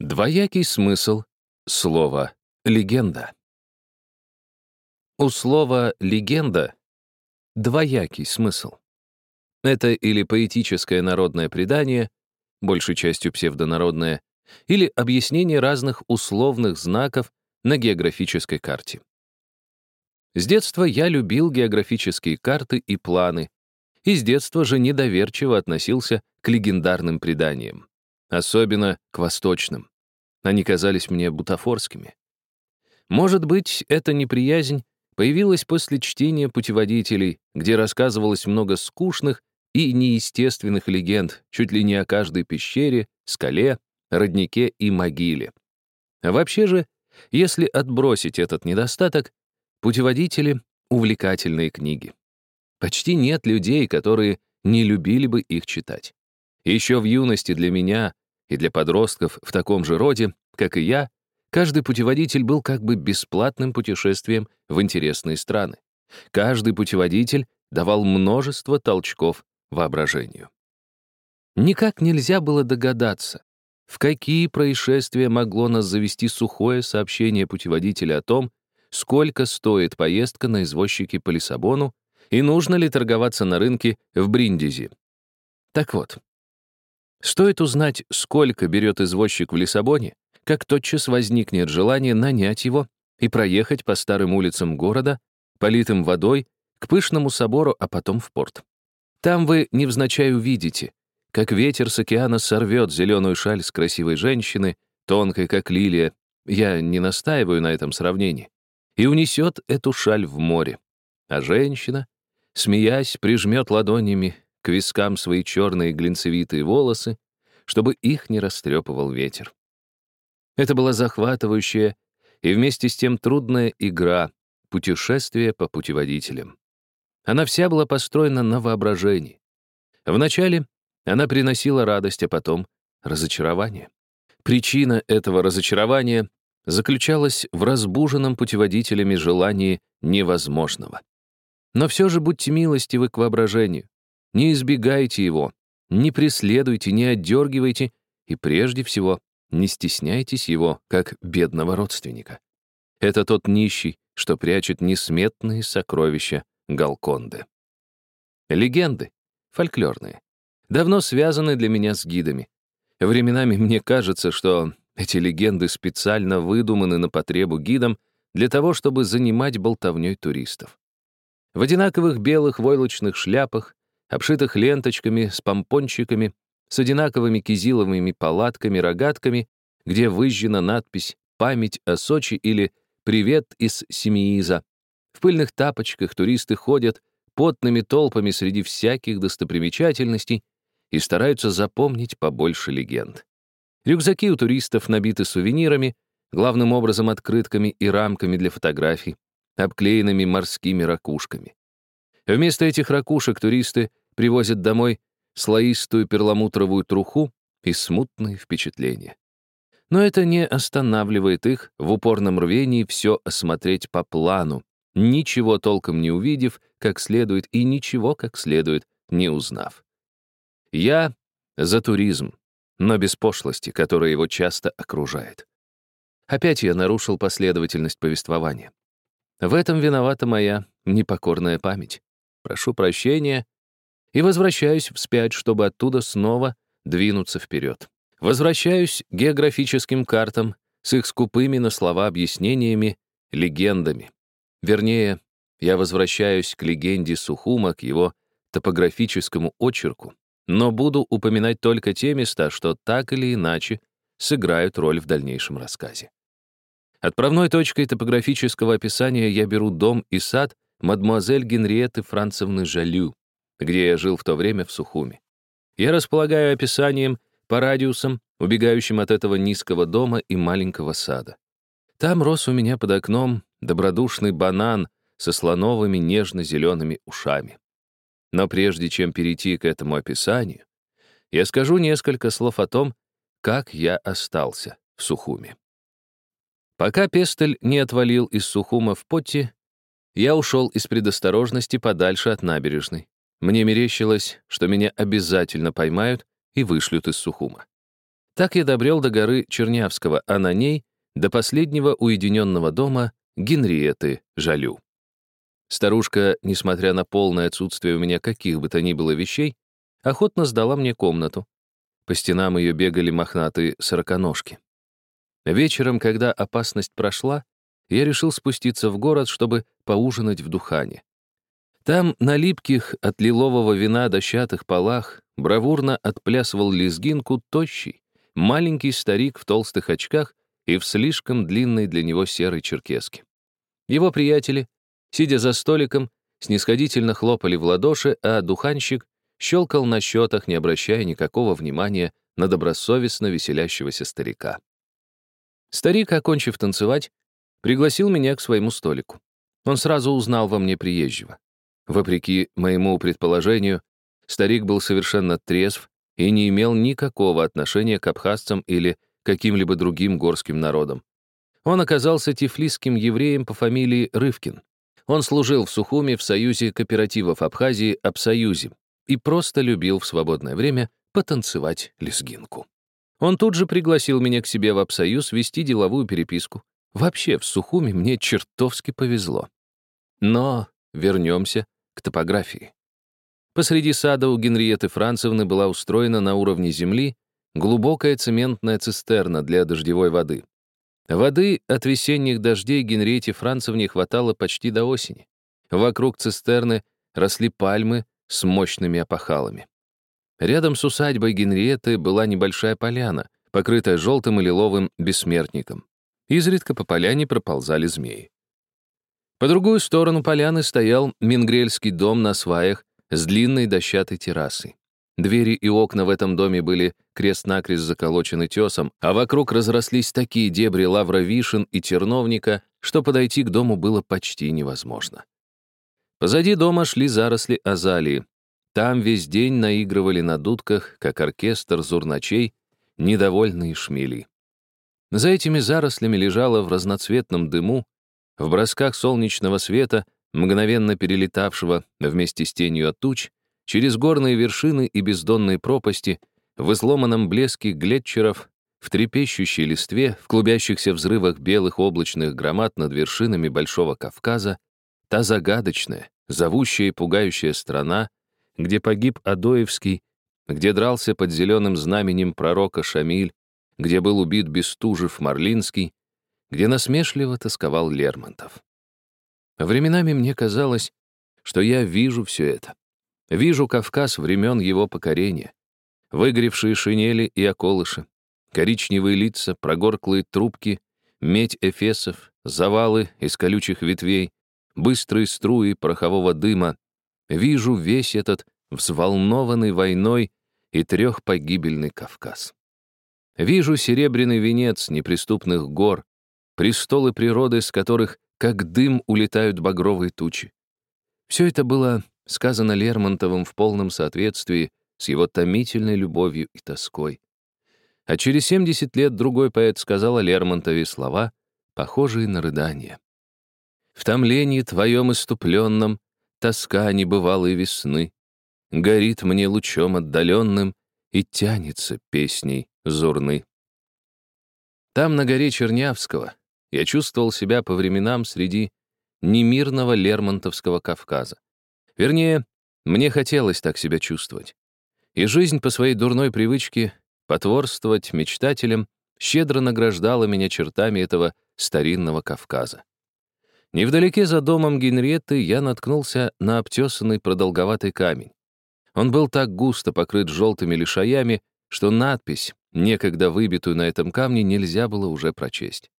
Двоякий смысл слова «легенда». У слова «легенда» двоякий смысл. Это или поэтическое народное предание, большей частью псевдонародное, или объяснение разных условных знаков на географической карте. С детства я любил географические карты и планы, и с детства же недоверчиво относился к легендарным преданиям особенно к восточным. Они казались мне бутафорскими. Может быть, эта неприязнь появилась после чтения путеводителей, где рассказывалось много скучных и неестественных легенд чуть ли не о каждой пещере, скале, роднике и могиле. А вообще же, если отбросить этот недостаток, путеводители — увлекательные книги. Почти нет людей, которые не любили бы их читать. Еще в юности для меня и для подростков в таком же роде, как и я, каждый путеводитель был как бы бесплатным путешествием в интересные страны. Каждый путеводитель давал множество толчков воображению. Никак нельзя было догадаться, в какие происшествия могло нас завести сухое сообщение путеводителя о том, сколько стоит поездка на извозчике по Лиссабону и нужно ли торговаться на рынке в Бриндизи. Так вот, Стоит узнать, сколько берет извозчик в Лиссабоне, как тотчас возникнет желание нанять его и проехать по старым улицам города, политым водой, к пышному собору, а потом в порт. Там вы невзначай увидите, как ветер с океана сорвет зеленую шаль с красивой женщины, тонкой, как лилия, я не настаиваю на этом сравнении, и унесет эту шаль в море. А женщина, смеясь, прижмет ладонями к вискам свои черные глинцевитые волосы, чтобы их не растрепывал ветер. Это была захватывающая и вместе с тем трудная игра, путешествие по путеводителям. Она вся была построена на воображении. Вначале она приносила радость, а потом — разочарование. Причина этого разочарования заключалась в разбуженном путеводителями желании невозможного. Но все же будьте милостивы к воображению. Не избегайте его, не преследуйте, не отдергивайте и, прежде всего, не стесняйтесь его, как бедного родственника. Это тот нищий, что прячет несметные сокровища Галконды. Легенды, фольклорные, давно связаны для меня с гидами. Временами мне кажется, что эти легенды специально выдуманы на потребу гидам для того, чтобы занимать болтовней туристов. В одинаковых белых войлочных шляпах, обшитых ленточками с помпончиками, с одинаковыми кизиловыми палатками, рогатками, где выжжена надпись «Память о Сочи» или «Привет из Семииза». В пыльных тапочках туристы ходят потными толпами среди всяких достопримечательностей и стараются запомнить побольше легенд. Рюкзаки у туристов набиты сувенирами, главным образом открытками и рамками для фотографий, обклеенными морскими ракушками. Вместо этих ракушек туристы привозят домой слоистую перламутровую труху и смутные впечатления. Но это не останавливает их в упорном рвении все осмотреть по плану, ничего толком не увидев как следует и ничего как следует не узнав. Я за туризм, но без пошлости, которая его часто окружает. Опять я нарушил последовательность повествования. В этом виновата моя непокорная память. Прошу прощения и возвращаюсь вспять, чтобы оттуда снова двинуться вперед. Возвращаюсь к географическим картам с их скупыми на слова объяснениями, легендами. Вернее, я возвращаюсь к легенде Сухума, к его топографическому очерку, но буду упоминать только те места, что так или иначе сыграют роль в дальнейшем рассказе. Отправной точкой топографического описания я беру дом и сад, мадемуазель Генриетты Францевны Жалю, где я жил в то время в Сухуме. Я располагаю описанием по радиусам, убегающим от этого низкого дома и маленького сада. Там рос у меня под окном добродушный банан со слоновыми нежно-зелеными ушами. Но прежде чем перейти к этому описанию, я скажу несколько слов о том, как я остался в Сухуме. Пока Пестель не отвалил из Сухума в Потти, я ушел из предосторожности подальше от набережной. Мне мерещилось, что меня обязательно поймают и вышлют из Сухума. Так я добрел до горы Чернявского, а на ней — до последнего уединенного дома Генриеты Жалю. Старушка, несмотря на полное отсутствие у меня каких бы то ни было вещей, охотно сдала мне комнату. По стенам ее бегали мохнатые сороконожки. Вечером, когда опасность прошла, я решил спуститься в город, чтобы поужинать в Духане. Там, на липких от лилового вина дощатых полах, бравурно отплясывал лезгинку тощий, маленький старик в толстых очках и в слишком длинной для него серой черкеске. Его приятели, сидя за столиком, снисходительно хлопали в ладоши, а духанщик щелкал на счетах, не обращая никакого внимания на добросовестно веселящегося старика. Старик, окончив танцевать, пригласил меня к своему столику. Он сразу узнал во мне приезжего. Вопреки моему предположению, старик был совершенно трезв и не имел никакого отношения к абхазцам или каким-либо другим горским народам. Он оказался тифлисским евреем по фамилии Рывкин. Он служил в Сухуме в Союзе кооперативов Абхазии Абсоюзе и просто любил в свободное время потанцевать лезгинку. Он тут же пригласил меня к себе в Абсоюз вести деловую переписку. Вообще, в Сухуме мне чертовски повезло. Но вернемся к топографии. Посреди сада у Генриеты Францевны была устроена на уровне земли глубокая цементная цистерна для дождевой воды. Воды от весенних дождей Генриете Францевне хватало почти до осени. Вокруг цистерны росли пальмы с мощными опахалами. Рядом с усадьбой Генриеты была небольшая поляна, покрытая желтым и лиловым бессмертником. Изредка по поляне проползали змеи. По другую сторону поляны стоял мингрельский дом на сваях с длинной дощатой террасой. Двери и окна в этом доме были крест-накрест заколочены тесом, а вокруг разрослись такие дебри лавровишен и терновника, что подойти к дому было почти невозможно. Позади дома шли заросли азалии. Там весь день наигрывали на дудках, как оркестр зурначей, недовольные шмели. За этими зарослями лежала в разноцветном дыму, в бросках солнечного света, мгновенно перелетавшего вместе с тенью от туч, через горные вершины и бездонные пропасти, в изломанном блеске глетчеров, в трепещущей листве, в клубящихся взрывах белых облачных громад над вершинами Большого Кавказа, та загадочная, зовущая и пугающая страна, где погиб Адоевский, где дрался под зеленым знаменем пророка Шамиль, где был убит Бестужев Марлинский, где насмешливо тосковал Лермонтов. Временами мне казалось, что я вижу все это. Вижу Кавказ времен его покорения. Выгоревшие шинели и околыши, коричневые лица, прогорклые трубки, медь эфесов, завалы из колючих ветвей, быстрые струи порохового дыма. Вижу весь этот взволнованный войной и трехпогибельный Кавказ. Вижу серебряный венец неприступных гор, престолы природы, с которых как дым улетают багровые тучи. Все это было сказано Лермонтовым в полном соответствии с его томительной любовью и тоской. А через 70 лет другой поэт сказал о Лермонтове слова, похожие на рыдание. «В томлении твоем иступленном тоска небывалой весны горит мне лучом отдаленным и тянется песней зурны». Там, на горе Чернявского, я чувствовал себя по временам среди немирного Лермонтовского Кавказа. Вернее, мне хотелось так себя чувствовать. И жизнь по своей дурной привычке потворствовать мечтателям щедро награждала меня чертами этого старинного Кавказа. Невдалеке за домом Генриетты я наткнулся на обтесанный продолговатый камень. Он был так густо покрыт желтыми лишаями, что надпись, некогда выбитую на этом камне, нельзя было уже прочесть.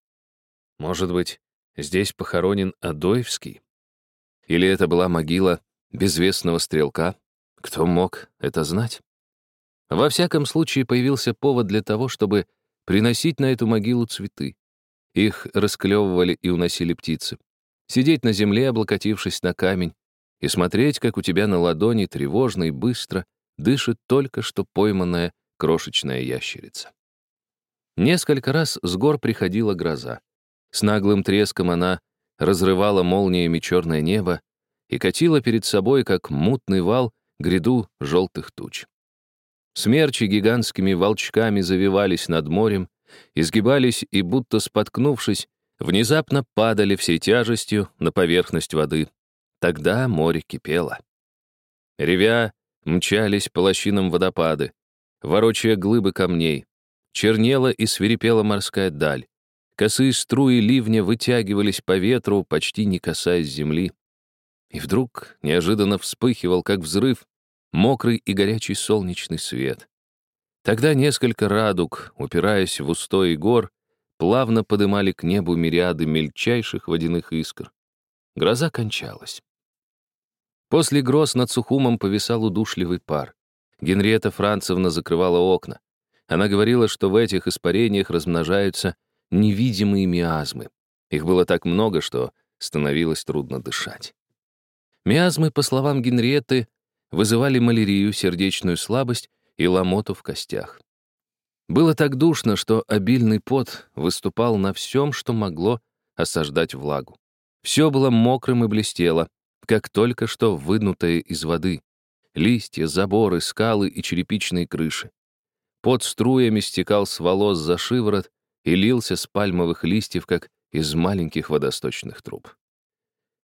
Может быть, здесь похоронен Адоевский? Или это была могила безвестного стрелка? Кто мог это знать? Во всяком случае, появился повод для того, чтобы приносить на эту могилу цветы. Их расклевывали и уносили птицы. Сидеть на земле, облокотившись на камень, и смотреть, как у тебя на ладони тревожно и быстро дышит только что пойманная крошечная ящерица. Несколько раз с гор приходила гроза. С наглым треском она разрывала молниями черное небо и катила перед собой, как мутный вал, гряду желтых туч. Смерчи гигантскими волчками завивались над морем, изгибались и, будто споткнувшись, внезапно падали всей тяжестью на поверхность воды. Тогда море кипело. Ревя, мчались по лощинам водопады, ворочая глыбы камней. Чернела и свирепела морская даль. Косые струи ливня вытягивались по ветру, почти не касаясь земли. И вдруг неожиданно вспыхивал, как взрыв, мокрый и горячий солнечный свет. Тогда несколько радуг, упираясь в устои гор, плавно подымали к небу мириады мельчайших водяных искр. Гроза кончалась. После гроз над Сухумом повисал удушливый пар. Генриетта Францевна закрывала окна. Она говорила, что в этих испарениях размножаются невидимые миазмы. Их было так много, что становилось трудно дышать. Миазмы, по словам Генриетты, вызывали малярию, сердечную слабость и ломоту в костях. Было так душно, что обильный пот выступал на всем, что могло осаждать влагу. Все было мокрым и блестело, как только что выднутое из воды. Листья, заборы, скалы и черепичные крыши. Пот струями стекал с волос за шиворот и лился с пальмовых листьев, как из маленьких водосточных труб.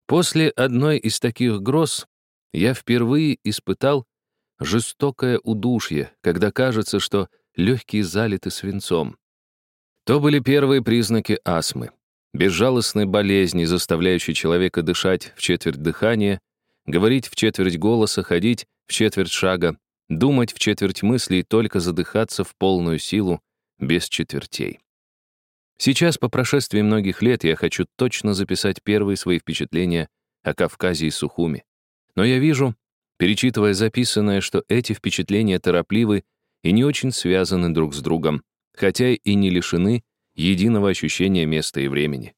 После одной из таких гроз я впервые испытал жестокое удушье, когда кажется, что легкие залиты свинцом. То были первые признаки астмы, безжалостной болезни, заставляющей человека дышать в четверть дыхания, говорить в четверть голоса, ходить в четверть шага, думать в четверть мысли и только задыхаться в полную силу, без четвертей. Сейчас, по прошествии многих лет, я хочу точно записать первые свои впечатления о Кавказе и Сухуме. Но я вижу, перечитывая записанное, что эти впечатления торопливы и не очень связаны друг с другом, хотя и не лишены единого ощущения места и времени.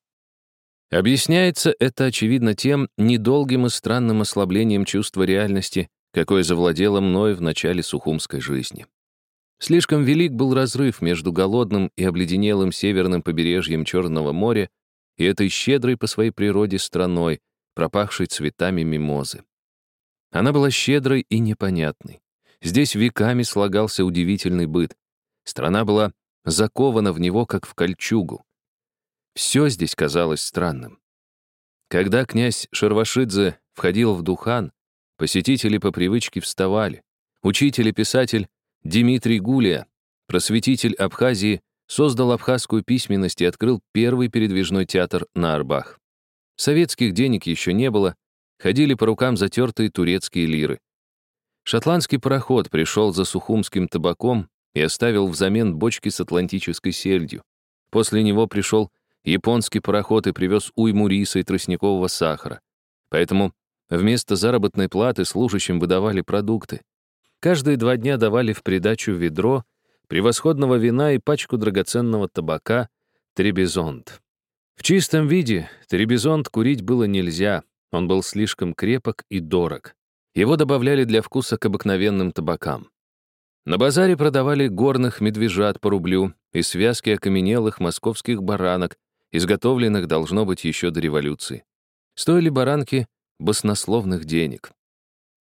Объясняется это, очевидно, тем недолгим и странным ослаблением чувства реальности, какое завладело мной в начале сухумской жизни. Слишком велик был разрыв между голодным и обледенелым северным побережьем Черного моря и этой щедрой по своей природе страной, пропахшей цветами мимозы. Она была щедрой и непонятной. Здесь веками слагался удивительный быт. Страна была закована в него, как в кольчугу. Все здесь казалось странным. Когда князь Шервашидзе входил в Духан, посетители по привычке вставали. Учитель и писатель Дмитрий Гулия, просветитель Абхазии, создал абхазскую письменность и открыл первый передвижной театр на Арбах. Советских денег еще не было, ходили по рукам затертые турецкие лиры. Шотландский пароход пришел за сухумским табаком и оставил взамен бочки с атлантической сельдью. После него пришел японский пароход и привез уйму риса и тростникового сахара. Поэтому вместо заработной платы служащим выдавали продукты. Каждые два дня давали в придачу ведро, превосходного вина и пачку драгоценного табака «Требизонт». В чистом виде Требизонт курить было нельзя, он был слишком крепок и дорог. Его добавляли для вкуса к обыкновенным табакам. На базаре продавали горных медвежат по рублю и связки окаменелых московских баранок, изготовленных, должно быть, еще до революции. Стоили баранки баснословных денег.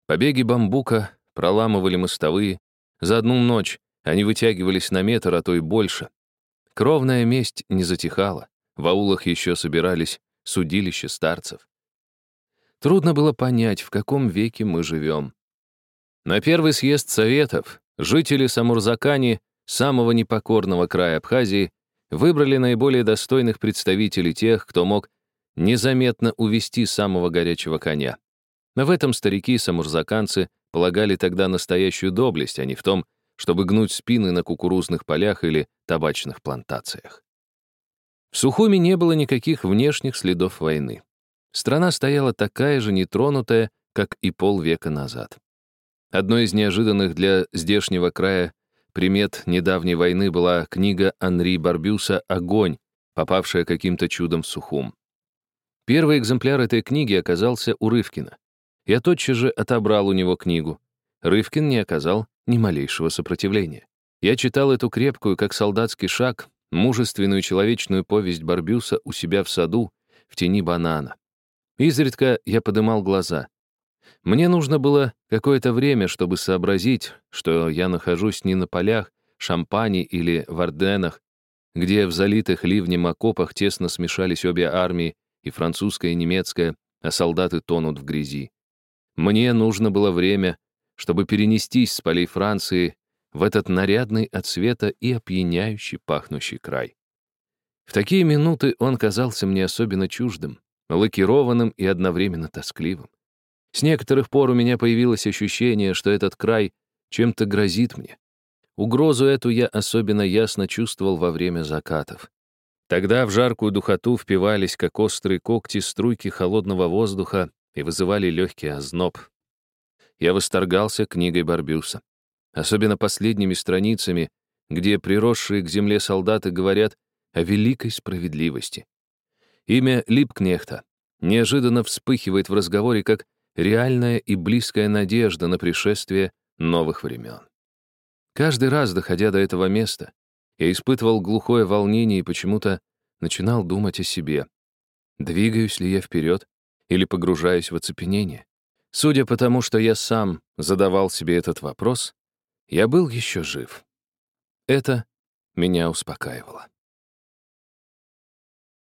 Побеги бамбука проламывали мостовые. За одну ночь они вытягивались на метр, а то и больше. Кровная месть не затихала. В аулах еще собирались судилища старцев. Трудно было понять, в каком веке мы живем. На первый съезд Советов жители Самурзакани, самого непокорного края Абхазии, выбрали наиболее достойных представителей тех, кто мог незаметно увести самого горячего коня. В этом старики самурзаканцы полагали тогда настоящую доблесть, а не в том, чтобы гнуть спины на кукурузных полях или табачных плантациях. В Сухуми не было никаких внешних следов войны. Страна стояла такая же нетронутая, как и полвека назад. Одной из неожиданных для здешнего края примет недавней войны была книга Анри Барбюса «Огонь», попавшая каким-то чудом в Сухум. Первый экземпляр этой книги оказался у Рывкина. Я тотчас же отобрал у него книгу. Рывкин не оказал ни малейшего сопротивления. Я читал эту крепкую, как солдатский шаг, мужественную человечную повесть Барбюса у себя в саду, в тени банана. Изредка я подымал глаза. Мне нужно было какое-то время, чтобы сообразить, что я нахожусь не на полях, Шампани или в Орденах, где в залитых ливнем окопах тесно смешались обе армии, и французская, и немецкая, а солдаты тонут в грязи. Мне нужно было время, чтобы перенестись с полей Франции в этот нарядный от света и опьяняющий пахнущий край. В такие минуты он казался мне особенно чуждым, лакированным и одновременно тоскливым. С некоторых пор у меня появилось ощущение, что этот край чем-то грозит мне. Угрозу эту я особенно ясно чувствовал во время закатов. Тогда в жаркую духоту впивались, как острые когти, струйки холодного воздуха и вызывали легкий озноб. Я восторгался книгой Барбюса. Особенно последними страницами, где приросшие к земле солдаты говорят о великой справедливости. Имя Липкнехта неожиданно вспыхивает в разговоре как реальная и близкая надежда на пришествие новых времен. Каждый раз, доходя до этого места, я испытывал глухое волнение и почему-то начинал думать о себе. Двигаюсь ли я вперед или погружаюсь в оцепенение? Судя по тому, что я сам задавал себе этот вопрос, я был еще жив. Это меня успокаивало.